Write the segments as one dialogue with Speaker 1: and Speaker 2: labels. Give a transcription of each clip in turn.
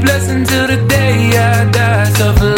Speaker 1: blessing till the day I die. Suffer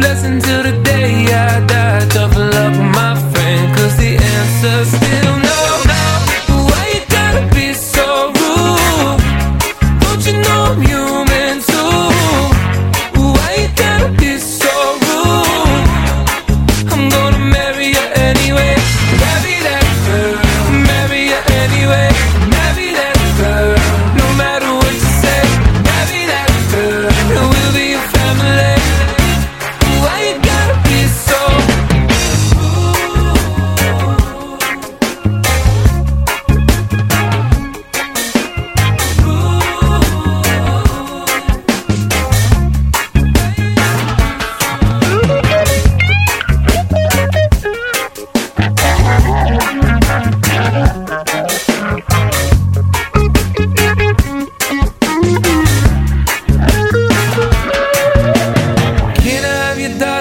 Speaker 1: blessing to the day.